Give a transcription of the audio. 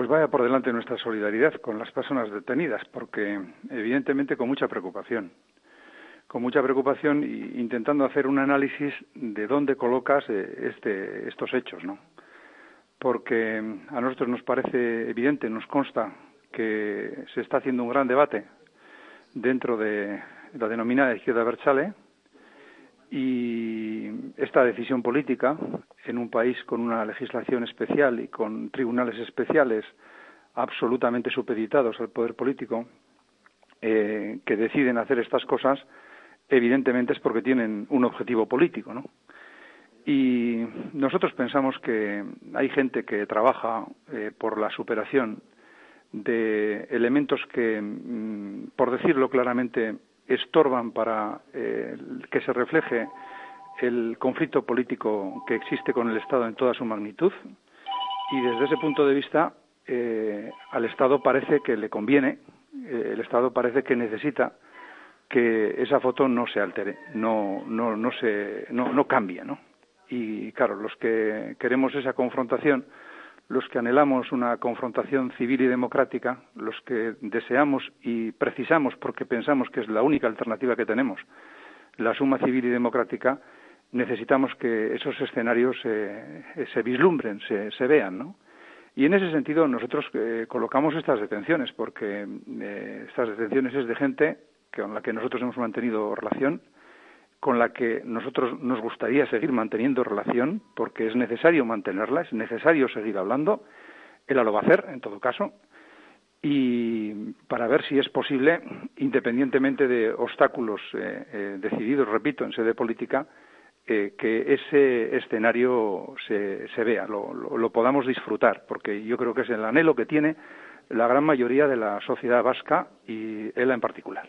Pues vaya por delante nuestra solidaridad con las personas detenidas, porque evidentemente con mucha preocupación. Con mucha preocupación e intentando hacer un análisis de dónde colocas eh, este, estos hechos, ¿no? Porque a nosotros nos parece evidente, nos consta que se está haciendo un gran debate dentro de la denominada izquierda Berchale y esta decisión política en un país con una legislación especial y con tribunales especiales absolutamente supeditados al poder político eh, que deciden hacer estas cosas evidentemente es porque tienen un objetivo político ¿no? y nosotros pensamos que hay gente que trabaja eh, por la superación de elementos que, mm, por decirlo claramente, estorban para eh, que se refleje el conflicto político que existe con el Estado en toda su magnitud y desde ese punto de vista eh, al Estado parece que le conviene, eh, el Estado parece que necesita que esa foto no se altere, no, no, no, se, no, no cambie, ¿no? Y claro, los que queremos esa confrontación los que anhelamos una confrontación civil y democrática, los que deseamos y precisamos, porque pensamos que es la única alternativa que tenemos, la suma civil y democrática, necesitamos que esos escenarios eh, se vislumbren, se, vean, ¿no? Y en ese sentido nosotros eh, colocamos estas detenciones, porque eh, estas detenciones es de gente con la que nosotros hemos mantenido relación, con la que nosotros nos gustaría seguir manteniendo relación, porque es necesario mantenerla, es necesario seguir hablando. Él lo va a hacer, en todo caso, y para ver si es posible, independientemente de obstáculos eh, eh, decididos, repito, en sede política, eh, que ese escenario se, se vea, lo, lo, podamos disfrutar, porque yo creo que es el anhelo que tiene la gran mayoría de la sociedad vasca y él en particular.